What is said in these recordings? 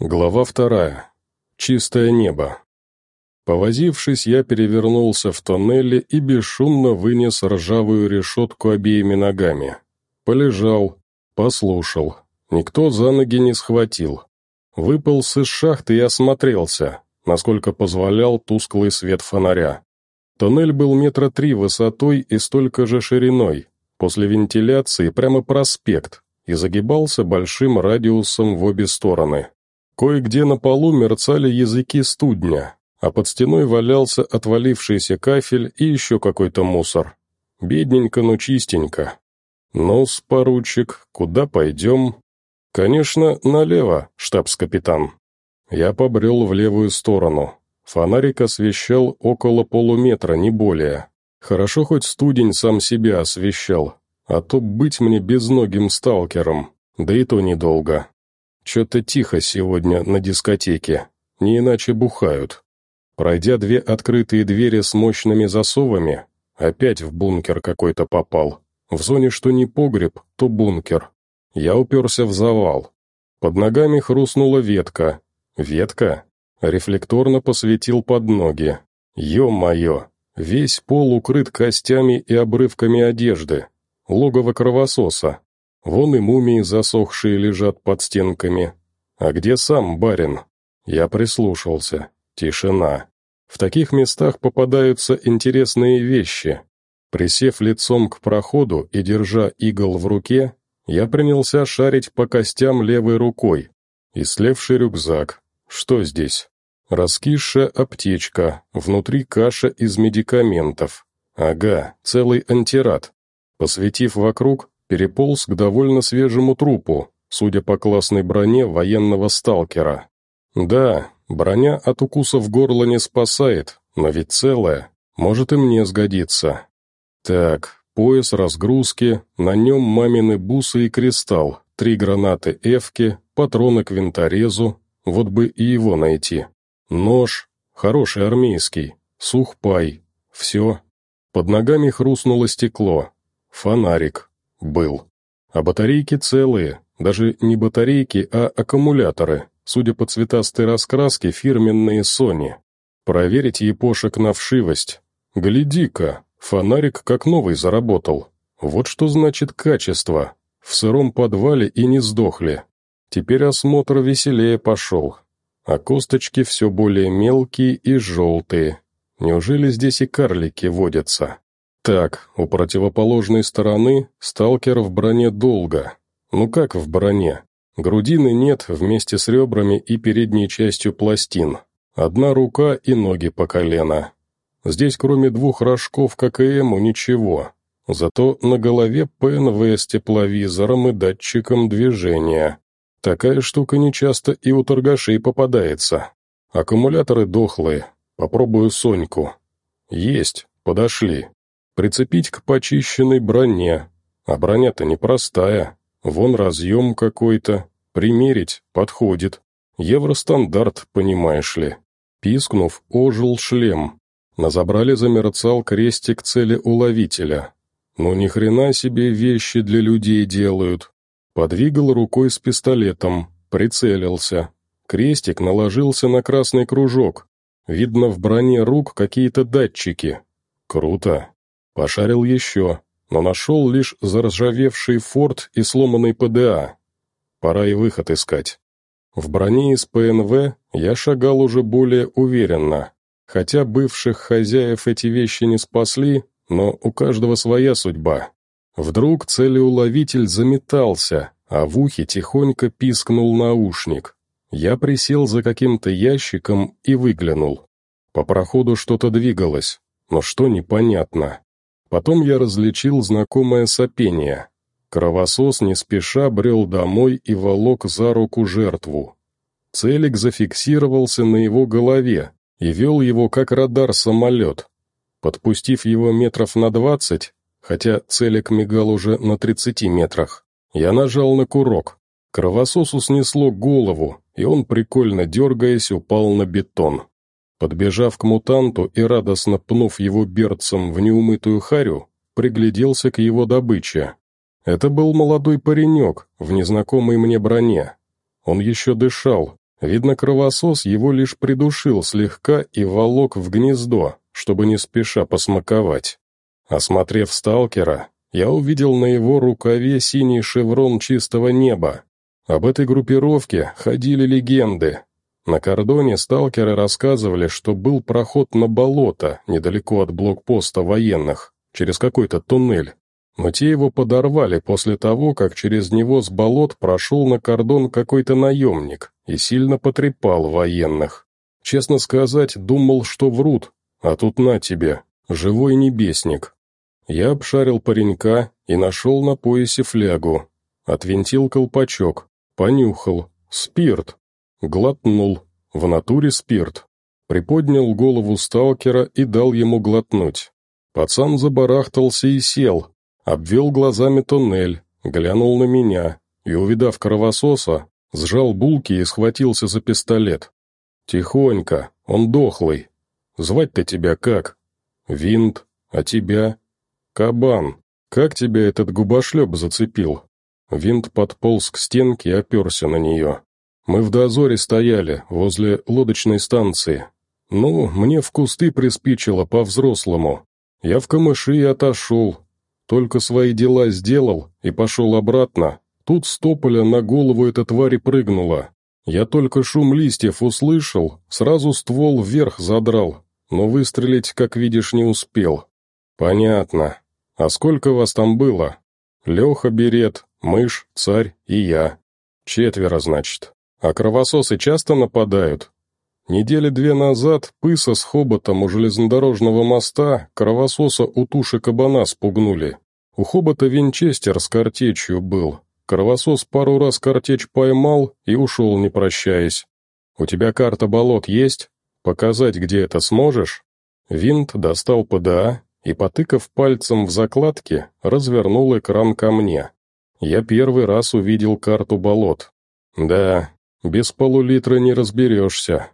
Глава вторая. Чистое небо. Повозившись, я перевернулся в тоннеле и бесшумно вынес ржавую решетку обеими ногами. Полежал, послушал. Никто за ноги не схватил. Выполз из шахты и осмотрелся, насколько позволял тусклый свет фонаря. Тоннель был метра три высотой и столько же шириной. После вентиляции прямо проспект и загибался большим радиусом в обе стороны. Кое-где на полу мерцали языки студня, а под стеной валялся отвалившийся кафель и еще какой-то мусор. Бедненько, но чистенько. «Ну-с, поручик, куда пойдем?» «Конечно, налево, штабс-капитан». Я побрел в левую сторону. Фонарик освещал около полуметра, не более. Хорошо хоть студень сам себя освещал, а то быть мне безногим сталкером, да и то недолго. Что-то тихо сегодня на дискотеке, не иначе бухают. Пройдя две открытые двери с мощными засовами, опять в бункер какой-то попал. В зоне что не погреб, то бункер. Я уперся в завал. Под ногами хрустнула ветка. Ветка? Рефлекторно посветил под ноги. Ё-моё! Весь пол укрыт костями и обрывками одежды. Логово кровососа. Вон и мумии, засохшие, лежат под стенками. А где сам барин? Я прислушался. Тишина. В таких местах попадаются интересные вещи. Присев лицом к проходу и держа игл в руке, я принялся шарить по костям левой рукой. И слевший рюкзак. Что здесь? Раскисшая аптечка, внутри каша из медикаментов. Ага, целый антират. Посветив вокруг, переполз к довольно свежему трупу, судя по классной броне военного сталкера. Да, броня от укусов горла не спасает, но ведь целая, может и мне сгодится. Так, пояс разгрузки, на нем мамины бусы и кристалл, три гранаты эвки, патроны к винторезу, вот бы и его найти. Нож, хороший армейский, сухпай, все. Под ногами хрустнуло стекло. Фонарик, был. А батарейки целые, даже не батарейки, а аккумуляторы, судя по цветастой раскраске, фирменные Sony. Проверить епошек на вшивость. Гляди-ка, фонарик как новый заработал. Вот что значит качество. В сыром подвале и не сдохли. Теперь осмотр веселее пошел. А косточки все более мелкие и желтые. Неужели здесь и карлики водятся? Так, у противоположной стороны сталкер в броне долго. Ну как в броне? Грудины нет вместе с ребрами и передней частью пластин. Одна рука и ноги по колено. Здесь кроме двух рожков ККМу ничего. Зато на голове ПНВ с тепловизором и датчиком движения. Такая штука нечасто и у торгашей попадается. Аккумуляторы дохлые. Попробую Соньку. Есть, подошли прицепить к почищенной броне. А броня-то непростая. Вон разъем какой-то. Примерить подходит. Евростандарт, понимаешь ли. Пискнув, ожил шлем. На забрале замерцал крестик цели уловителя. Ну ни хрена себе вещи для людей делают. Подвигал рукой с пистолетом, прицелился. Крестик наложился на красный кружок. Видно, в броне рук какие-то датчики. Круто. Пошарил еще, но нашел лишь заржавевший форт и сломанный ПДА. Пора и выход искать. В броне из ПНВ я шагал уже более уверенно. Хотя бывших хозяев эти вещи не спасли, но у каждого своя судьба. Вдруг целеуловитель заметался, а в ухе тихонько пискнул наушник. Я присел за каким-то ящиком и выглянул. По проходу что-то двигалось, но что непонятно. Потом я различил знакомое сопение. Кровосос не спеша брел домой и волок за руку жертву. Целик зафиксировался на его голове и вел его как радар самолет. Подпустив его метров на двадцать, хотя целик мигал уже на тридцати метрах, я нажал на курок. Кровососу снесло голову, и он, прикольно дергаясь, упал на бетон. Подбежав к мутанту и радостно пнув его берцем в неумытую харю, пригляделся к его добыче. Это был молодой паренек в незнакомой мне броне. Он еще дышал, видно, кровосос его лишь придушил слегка и волок в гнездо, чтобы не спеша посмаковать. Осмотрев сталкера, я увидел на его рукаве синий шеврон чистого неба. Об этой группировке ходили легенды, на кордоне сталкеры рассказывали, что был проход на болото, недалеко от блокпоста военных, через какой-то туннель. Но те его подорвали после того, как через него с болот прошел на кордон какой-то наемник и сильно потрепал военных. Честно сказать, думал, что врут, а тут на тебе, живой небесник. Я обшарил паренька и нашел на поясе флягу. Отвинтил колпачок, понюхал, спирт, глотнул, в натуре спирт, приподнял голову сталкера и дал ему глотнуть. Пацан забарахтался и сел, обвел глазами туннель, глянул на меня и, увидав кровососа, сжал булки и схватился за пистолет. «Тихонько, он дохлый. Звать-то тебя как? Винт, а тебя? Кабан, как тебя этот губошлеп зацепил?» Винт подполз к стенке и оперся на нее. Мы в дозоре стояли, возле лодочной станции. Ну, мне в кусты приспичило по-взрослому. Я в камыши и отошел. Только свои дела сделал и пошел обратно. Тут с тополя на голову эта тварь и прыгнула. Я только шум листьев услышал, сразу ствол вверх задрал, но выстрелить, как видишь, не успел. Понятно. А сколько вас там было? Леха Берет, Мышь, Царь и я. Четверо, значит. А кровососы часто нападают. Недели две назад пыса с хоботом у железнодорожного моста кровососа у туши кабана спугнули. У хобота винчестер с картечью был. Кровосос пару раз картечь поймал и ушел, не прощаясь. «У тебя карта болот есть? Показать, где это сможешь?» Винт достал ПДА и, потыкав пальцем в закладке, развернул экран ко мне. Я первый раз увидел карту болот. Да, без полулитра не разберешься.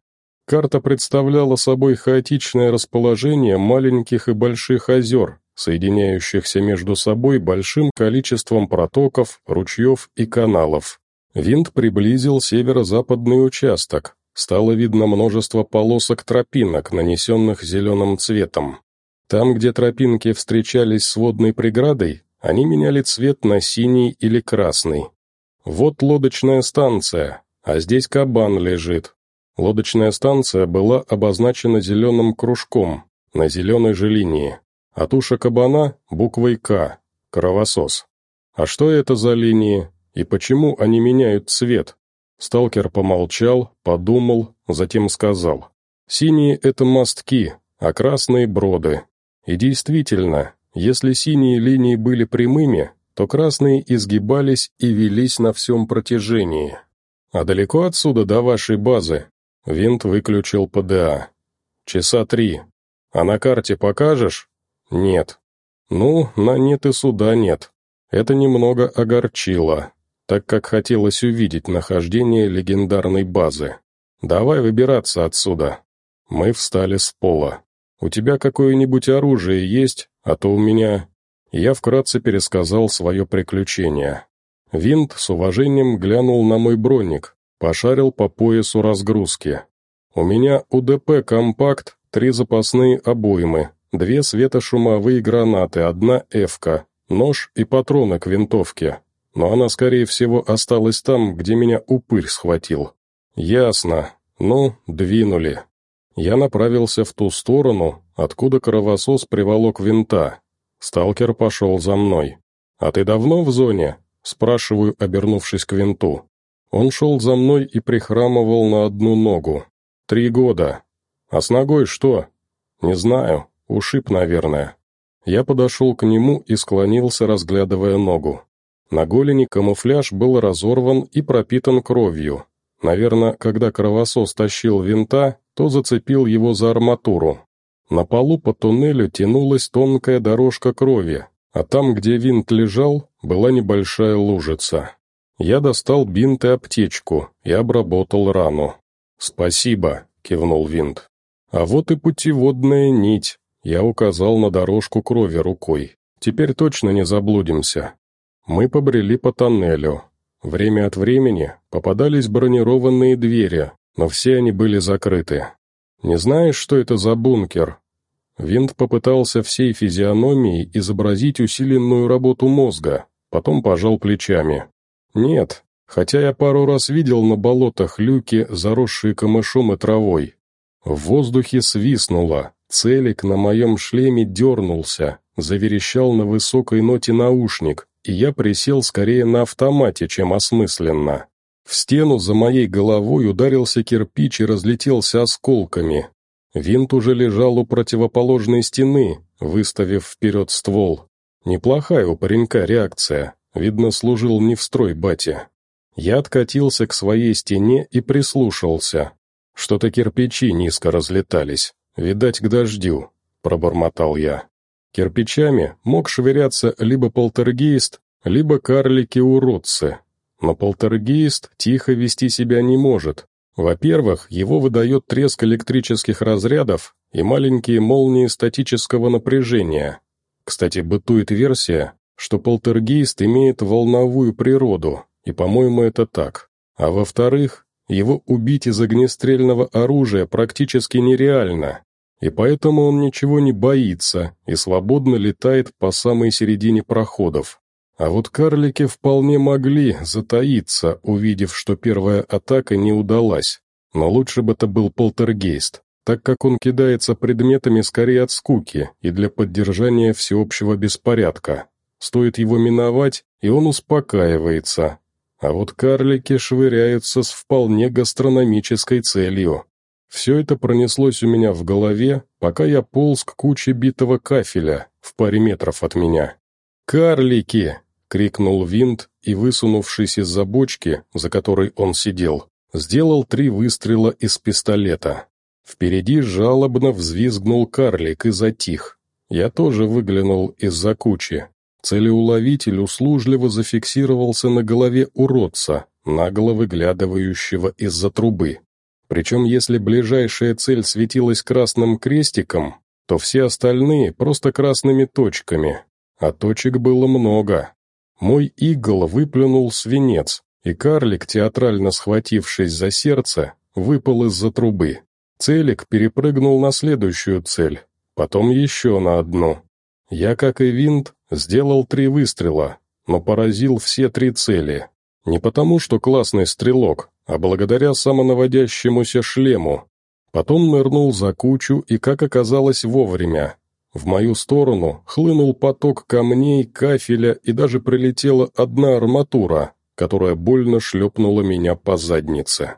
Карта представляла собой хаотичное расположение маленьких и больших озер, соединяющихся между собой большим количеством протоков, ручьев и каналов. Винт приблизил северо-западный участок. Стало видно множество полосок тропинок, нанесенных зеленым цветом. Там, где тропинки встречались с водной преградой, они меняли цвет на синий или красный. Вот лодочная станция, а здесь кабан лежит. Лодочная станция была обозначена зеленым кружком на зеленой же линии, а туша кабана – буквой «К» – кровосос. А что это за линии и почему они меняют цвет? Сталкер помолчал, подумал, затем сказал. «Синие – это мостки, а красные – броды. И действительно, если синие линии были прямыми, то красные изгибались и велись на всем протяжении». А далеко отсюда до вашей базы винт выключил ПДА. Часа три. А на карте покажешь? Нет. Ну, на нет и суда нет. Это немного огорчило, так как хотелось увидеть нахождение легендарной базы. Давай выбираться отсюда. Мы встали с пола. У тебя какое-нибудь оружие есть, а то у меня... Я вкратце пересказал свое приключение. Винт с уважением глянул на мой броник, пошарил по поясу разгрузки. «У меня УДП «Компакт», три запасные обоймы, две светошумовые гранаты, одна «Эвка», нож и патроны к винтовке. Но она, скорее всего, осталась там, где меня упырь схватил». «Ясно. Ну, двинули». Я направился в ту сторону, откуда кровосос приволок винта. Сталкер пошел за мной. «А ты давно в зоне?» Спрашиваю, обернувшись к винту. Он шел за мной и прихрамывал на одну ногу. Три года. А с ногой что? Не знаю. Ушиб, наверное. Я подошел к нему и склонился, разглядывая ногу. На голени камуфляж был разорван и пропитан кровью. Наверное, когда кровосос тащил винта, то зацепил его за арматуру. На полу по туннелю тянулась тонкая дорожка крови, а там, где винт лежал, была небольшая лужица. Я достал бинт и аптечку и обработал рану. «Спасибо», — кивнул винт. «А вот и путеводная нить», — я указал на дорожку крови рукой. «Теперь точно не заблудимся». Мы побрели по тоннелю. Время от времени попадались бронированные двери, но все они были закрыты. «Не знаешь, что это за бункер?» Винт попытался всей физиономией изобразить усиленную работу мозга, потом пожал плечами. «Нет, хотя я пару раз видел на болотах люки, заросшие камышом и травой. В воздухе свистнуло, целик на моем шлеме дернулся, заверещал на высокой ноте наушник, и я присел скорее на автомате, чем осмысленно. В стену за моей головой ударился кирпич и разлетелся осколками, Винт уже лежал у противоположной стены, выставив вперед ствол. Неплохая у паренька реакция, видно, служил не в строй бате. Я откатился к своей стене и прислушался. Что-то кирпичи низко разлетались, видать, к дождю, пробормотал я. Кирпичами мог швыряться либо полтергейст, либо карлики-уродцы. Но полтергейст тихо вести себя не может, во-первых, его выдает треск электрических разрядов и маленькие молнии статического напряжения. Кстати, бытует версия, что полтергейст имеет волновую природу, и, по-моему, это так. А во-вторых, его убить из огнестрельного оружия практически нереально, и поэтому он ничего не боится и свободно летает по самой середине проходов. А вот карлики вполне могли затаиться, увидев, что первая атака не удалась. Но лучше бы это был полтергейст, так как он кидается предметами скорее от скуки и для поддержания всеобщего беспорядка. Стоит его миновать, и он успокаивается. А вот карлики швыряются с вполне гастрономической целью. Все это пронеслось у меня в голове, пока я полз к куче битого кафеля в паре метров от меня. «Карлики!» — крикнул Винт и, высунувшись из-за бочки, за которой он сидел, сделал три выстрела из пистолета. Впереди жалобно взвизгнул карлик и затих. Я тоже выглянул из-за кучи. Целеуловитель услужливо зафиксировался на голове уродца, нагло выглядывающего из-за трубы. Причем если ближайшая цель светилась красным крестиком, то все остальные просто красными точками, а точек было много. Мой игл выплюнул свинец, и карлик, театрально схватившись за сердце, выпал из-за трубы. Целик перепрыгнул на следующую цель, потом еще на одну. Я, как и винт, сделал три выстрела, но поразил все три цели. Не потому, что классный стрелок, а благодаря самонаводящемуся шлему. Потом нырнул за кучу и, как оказалось, вовремя. В мою сторону хлынул поток камней, кафеля и даже прилетела одна арматура, которая больно шлепнула меня по заднице.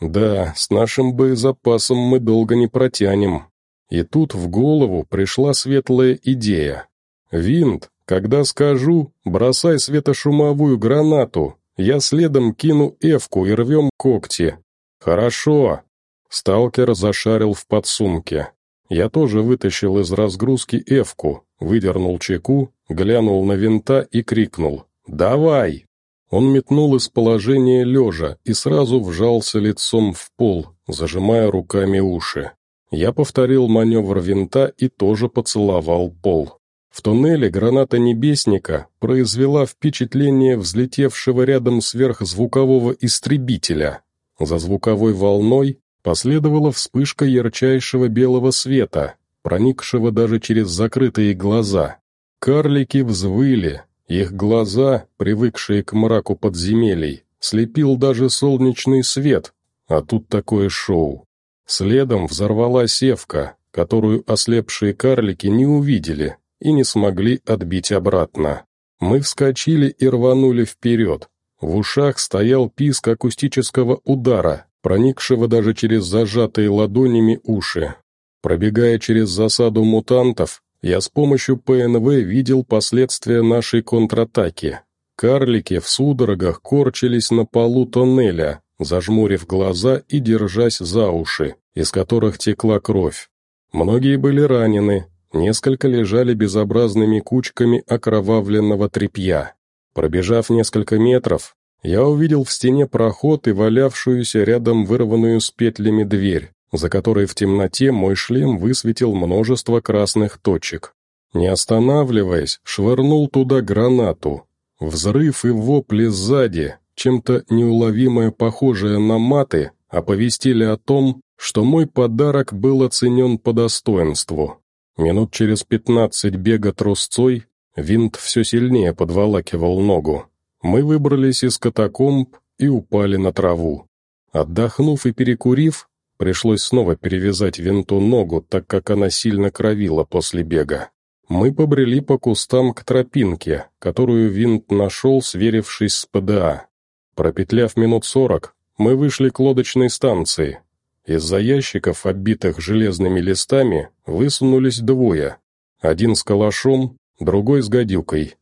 Да, с нашим боезапасом мы долго не протянем. И тут в голову пришла светлая идея. «Винт, когда скажу, бросай светошумовую гранату, я следом кину эвку и рвем когти». «Хорошо». Сталкер зашарил в подсумке. Я тоже вытащил из разгрузки Эвку, выдернул чеку, глянул на винта и крикнул «Давай!». Он метнул из положения лежа и сразу вжался лицом в пол, зажимая руками уши. Я повторил маневр винта и тоже поцеловал пол. В туннеле граната «Небесника» произвела впечатление взлетевшего рядом сверхзвукового истребителя. За звуковой волной Последовала вспышка ярчайшего белого света, проникшего даже через закрытые глаза. Карлики взвыли, их глаза, привыкшие к мраку подземелий, слепил даже солнечный свет, а тут такое шоу. Следом взорвалась Евка, которую ослепшие карлики не увидели и не смогли отбить обратно. Мы вскочили и рванули вперед. В ушах стоял писк акустического удара, проникшего даже через зажатые ладонями уши. Пробегая через засаду мутантов, я с помощью ПНВ видел последствия нашей контратаки. Карлики в судорогах корчились на полу тоннеля, зажмурив глаза и держась за уши, из которых текла кровь. Многие были ранены, несколько лежали безобразными кучками окровавленного тряпья. Пробежав несколько метров, я увидел в стене проход и валявшуюся рядом вырванную с петлями дверь, за которой в темноте мой шлем высветил множество красных точек. Не останавливаясь, швырнул туда гранату. Взрыв и вопли сзади, чем-то неуловимое похожее на маты, оповестили о том, что мой подарок был оценен по достоинству. Минут через пятнадцать бега трусцой винт все сильнее подволакивал ногу. Мы выбрались из катакомб и упали на траву. Отдохнув и перекурив, пришлось снова перевязать винту ногу, так как она сильно кровила после бега. Мы побрели по кустам к тропинке, которую винт нашел, сверившись с ПДА. Пропетляв минут сорок, мы вышли к лодочной станции. Из-за ящиков, оббитых железными листами, высунулись двое. Один с калашом, другой с гадюкой.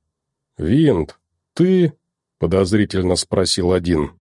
«Винт, ты...» — подозрительно спросил один.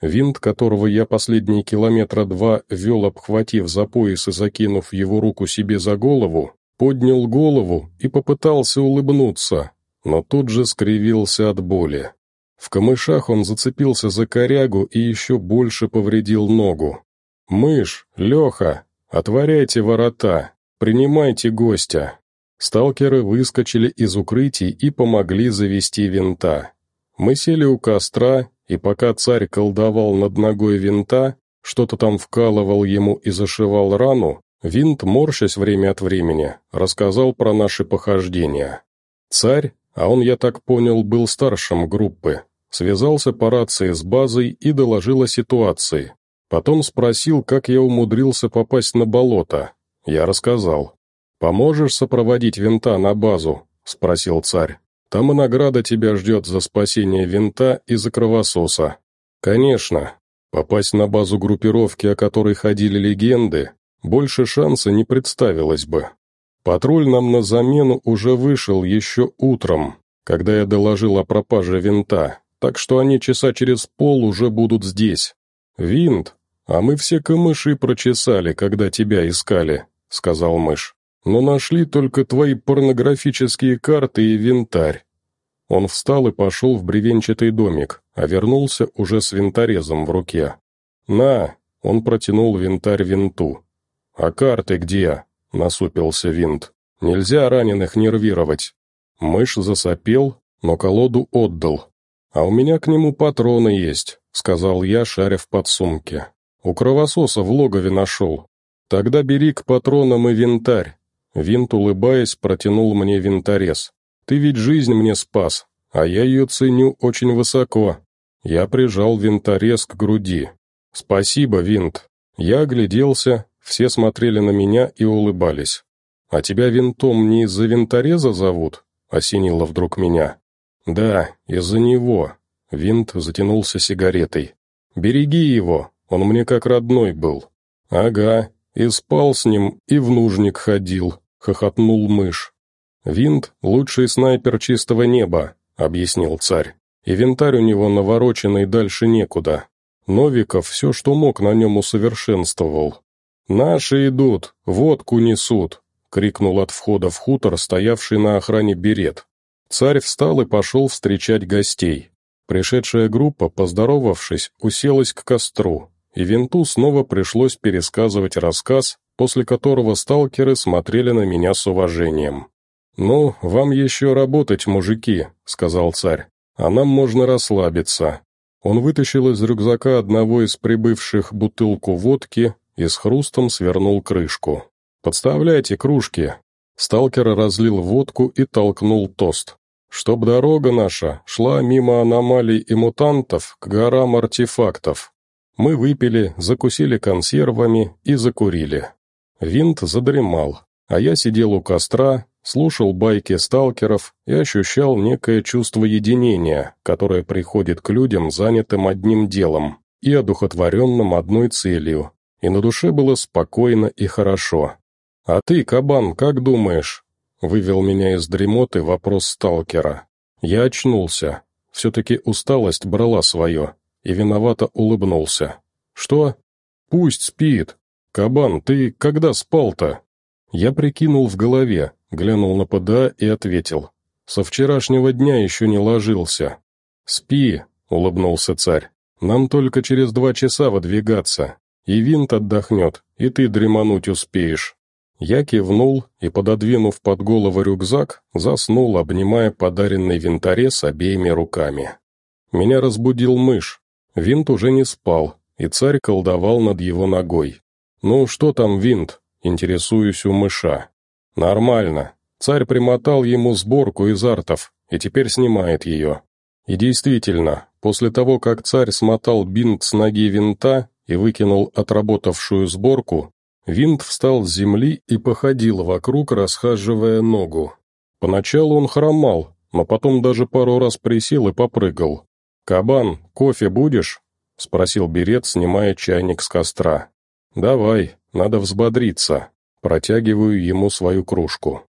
Винт, которого я последние километра два вел, обхватив за пояс и закинув его руку себе за голову, поднял голову и попытался улыбнуться, но тут же скривился от боли. В камышах он зацепился за корягу и еще больше повредил ногу. «Мышь, Леха, отворяйте ворота, принимайте гостя». Сталкеры выскочили из укрытий и помогли завести винта. Мы сели у костра, и пока царь колдовал над ногой винта, что-то там вкалывал ему и зашивал рану, винт, морщась время от времени, рассказал про наши похождения. Царь, а он, я так понял, был старшим группы, связался по рации с базой и доложил о ситуации. Потом спросил, как я умудрился попасть на болото. Я рассказал. «Поможешь сопроводить винта на базу?» – спросил царь. Там и награда тебя ждет за спасение винта и за кровососа. Конечно, попасть на базу группировки, о которой ходили легенды, больше шанса не представилось бы. Патруль нам на замену уже вышел еще утром, когда я доложил о пропаже винта, так что они часа через пол уже будут здесь. Винт, а мы все камыши прочесали, когда тебя искали», — сказал мышь но нашли только твои порнографические карты и винтарь. Он встал и пошел в бревенчатый домик, а вернулся уже с винторезом в руке. «На!» — он протянул винтарь винту. «А карты где?» — насупился винт. «Нельзя раненых нервировать». Мышь засопел, но колоду отдал. «А у меня к нему патроны есть», — сказал я, шаря в подсумке. «У кровососа в логове нашел. Тогда бери к патронам и винтарь. Винт, улыбаясь, протянул мне винторез. «Ты ведь жизнь мне спас, а я ее ценю очень высоко». Я прижал винторез к груди. «Спасибо, Винт». Я огляделся, все смотрели на меня и улыбались. «А тебя винтом не из-за винтореза зовут?» — осенило вдруг меня. «Да, из-за него». Винт затянулся сигаретой. «Береги его, он мне как родной был». «Ага, и спал с ним, и в нужник ходил», хохотнул мышь. «Винт — лучший снайпер чистого неба», — объяснил царь. «Инвентарь у него навороченный дальше некуда. Новиков все, что мог, на нем усовершенствовал». «Наши идут! Водку несут!» — крикнул от входа в хутор, стоявший на охране берет. Царь встал и пошел встречать гостей. Пришедшая группа, поздоровавшись, уселась к костру, и винту снова пришлось пересказывать рассказ, после которого сталкеры смотрели на меня с уважением. «Ну, вам еще работать, мужики», — сказал царь, — «а нам можно расслабиться». Он вытащил из рюкзака одного из прибывших бутылку водки и с хрустом свернул крышку. «Подставляйте кружки!» Сталкер разлил водку и толкнул тост. «Чтоб дорога наша шла мимо аномалий и мутантов к горам артефактов». Мы выпили, закусили консервами и закурили. Винт задремал, а я сидел у костра, слушал байки сталкеров и ощущал некое чувство единения, которое приходит к людям, занятым одним делом и одухотворенным одной целью, и на душе было спокойно и хорошо. «А ты, кабан, как думаешь?» — вывел меня из дремоты вопрос сталкера. Я очнулся. Все-таки усталость брала свое, и виновато улыбнулся. «Что?» «Пусть спит. «Кабан, ты когда спал-то?» Я прикинул в голове, глянул на ПДА и ответил. «Со вчерашнего дня еще не ложился». «Спи», — улыбнулся царь. «Нам только через два часа выдвигаться. И винт отдохнет, и ты дремануть успеешь». Я кивнул и, пододвинув под голову рюкзак, заснул, обнимая подаренный винторез обеими руками. Меня разбудил мышь. Винт уже не спал, и царь колдовал над его ногой. «Ну, что там винт?» — интересуюсь у мыша. «Нормально. Царь примотал ему сборку из артов и теперь снимает ее». И действительно, после того, как царь смотал бинт с ноги винта и выкинул отработавшую сборку, винт встал с земли и походил вокруг, расхаживая ногу. Поначалу он хромал, но потом даже пару раз присел и попрыгал. «Кабан, кофе будешь?» — спросил берет, снимая чайник с костра. «Давай, надо взбодриться», — протягиваю ему свою кружку.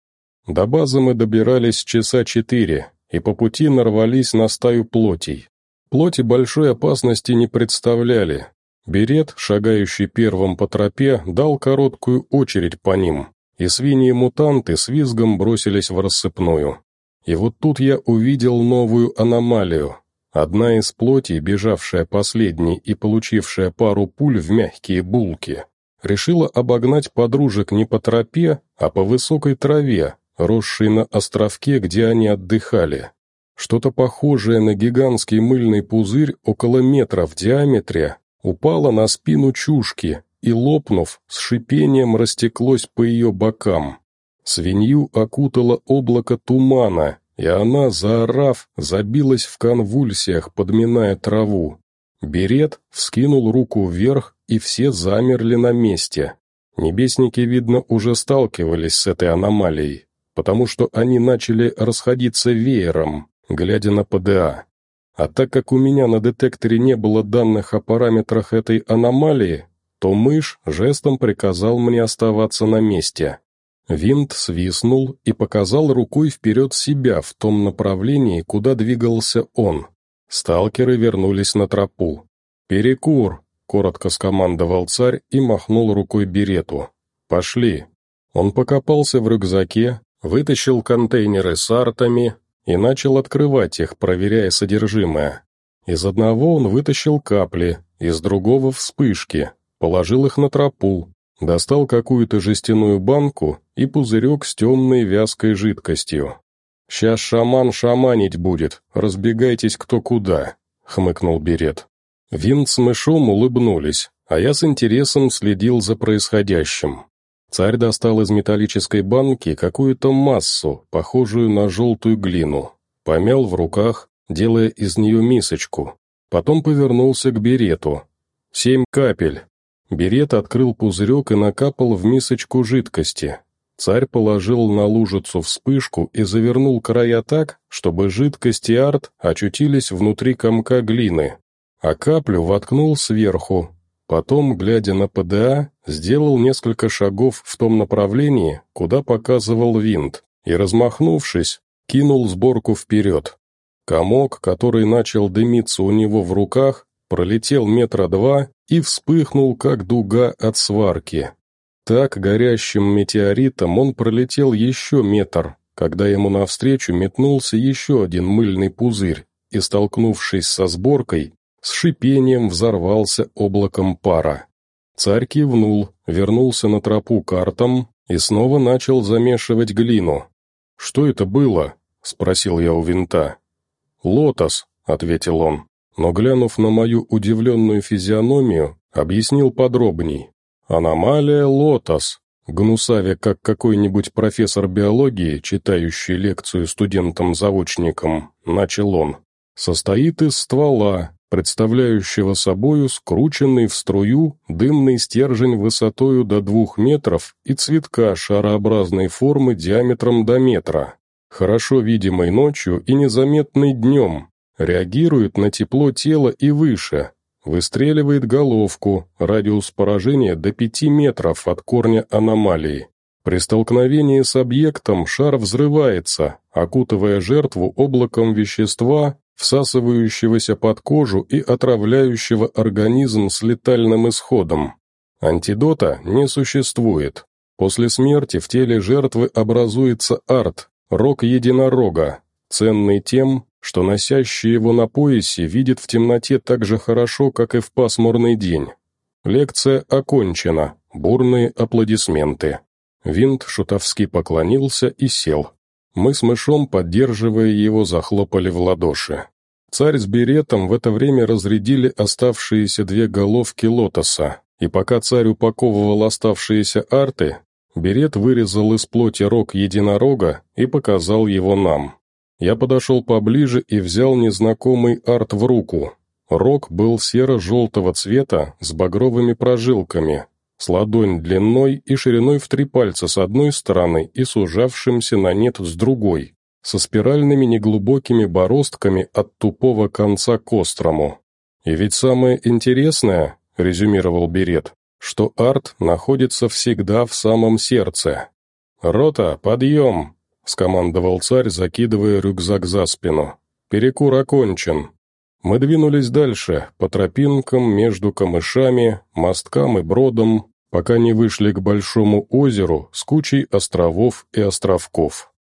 До базы мы добирались часа четыре, и по пути нарвались на стаю плотей. Плоти большой опасности не представляли. Берет, шагающий первым по тропе, дал короткую очередь по ним, и свиньи-мутанты с визгом бросились в рассыпную. И вот тут я увидел новую аномалию. Одна из плоти, бежавшая последней и получившая пару пуль в мягкие булки, решила обогнать подружек не по тропе, а по высокой траве, росшей на островке, где они отдыхали. Что-то похожее на гигантский мыльный пузырь около метра в диаметре упало на спину чушки и, лопнув, с шипением растеклось по ее бокам. Свинью окутало облако тумана, и она, заорав, забилась в конвульсиях, подминая траву. Берет вскинул руку вверх, и все замерли на месте. Небесники, видно, уже сталкивались с этой аномалией, потому что они начали расходиться веером, глядя на ПДА. А так как у меня на детекторе не было данных о параметрах этой аномалии, то мышь жестом приказал мне оставаться на месте. Винт свистнул и показал рукой вперед себя в том направлении, куда двигался он. Сталкеры вернулись на тропу. «Перекур!» — коротко скомандовал царь и махнул рукой берету. «Пошли!» Он покопался в рюкзаке, вытащил контейнеры с артами и начал открывать их, проверяя содержимое. Из одного он вытащил капли, из другого — вспышки, положил их на тропу, Достал какую-то жестяную банку и пузырек с темной вязкой жидкостью. «Сейчас шаман шаманить будет, разбегайтесь кто куда», — хмыкнул Берет. Винт с мышом улыбнулись, а я с интересом следил за происходящим. Царь достал из металлической банки какую-то массу, похожую на желтую глину, помял в руках, делая из нее мисочку. Потом повернулся к берету. «Семь капель», Берет открыл пузырек и накапал в мисочку жидкости. Царь положил на лужицу вспышку и завернул края так, чтобы жидкость и арт очутились внутри комка глины, а каплю воткнул сверху. Потом, глядя на ПДА, сделал несколько шагов в том направлении, куда показывал винт, и, размахнувшись, кинул сборку вперед. Комок, который начал дымиться у него в руках, пролетел метра два и вспыхнул, как дуга от сварки. Так горящим метеоритом он пролетел еще метр, когда ему навстречу метнулся еще один мыльный пузырь и, столкнувшись со сборкой, с шипением взорвался облаком пара. Царь кивнул, вернулся на тропу картам и снова начал замешивать глину. «Что это было?» — спросил я у винта. «Лотос», — ответил он но, глянув на мою удивленную физиономию, объяснил подробней. «Аномалия лотос», гнусавя как какой-нибудь профессор биологии, читающий лекцию студентам-заочникам, начал он, состоит из ствола, представляющего собою скрученный в струю дымный стержень высотою до двух метров и цветка шарообразной формы диаметром до метра, хорошо видимой ночью и незаметной днем, реагирует на тепло тела и выше, выстреливает головку, радиус поражения до 5 метров от корня аномалии. При столкновении с объектом шар взрывается, окутывая жертву облаком вещества, всасывающегося под кожу и отравляющего организм с летальным исходом. Антидота не существует. После смерти в теле жертвы образуется арт, рог единорога, ценный тем, что носящий его на поясе видит в темноте так же хорошо, как и в пасмурный день. Лекция окончена. Бурные аплодисменты. Винт шутовски поклонился и сел. Мы с мышом, поддерживая его, захлопали в ладоши. Царь с беретом в это время разрядили оставшиеся две головки лотоса, и пока царь упаковывал оставшиеся арты, берет вырезал из плоти рог единорога и показал его нам. Я подошел поближе и взял незнакомый арт в руку. Рог был серо-желтого цвета с багровыми прожилками, с ладонь длиной и шириной в три пальца с одной стороны и сужавшимся на нет с другой, со спиральными неглубокими бороздками от тупого конца к острому. «И ведь самое интересное», — резюмировал Берет, что арт находится всегда в самом сердце. «Рота, подъем!» — скомандовал царь, закидывая рюкзак за спину. «Перекур окончен». Мы двинулись дальше, по тропинкам, между камышами, мосткам и бродом, пока не вышли к большому озеру с кучей островов и островков.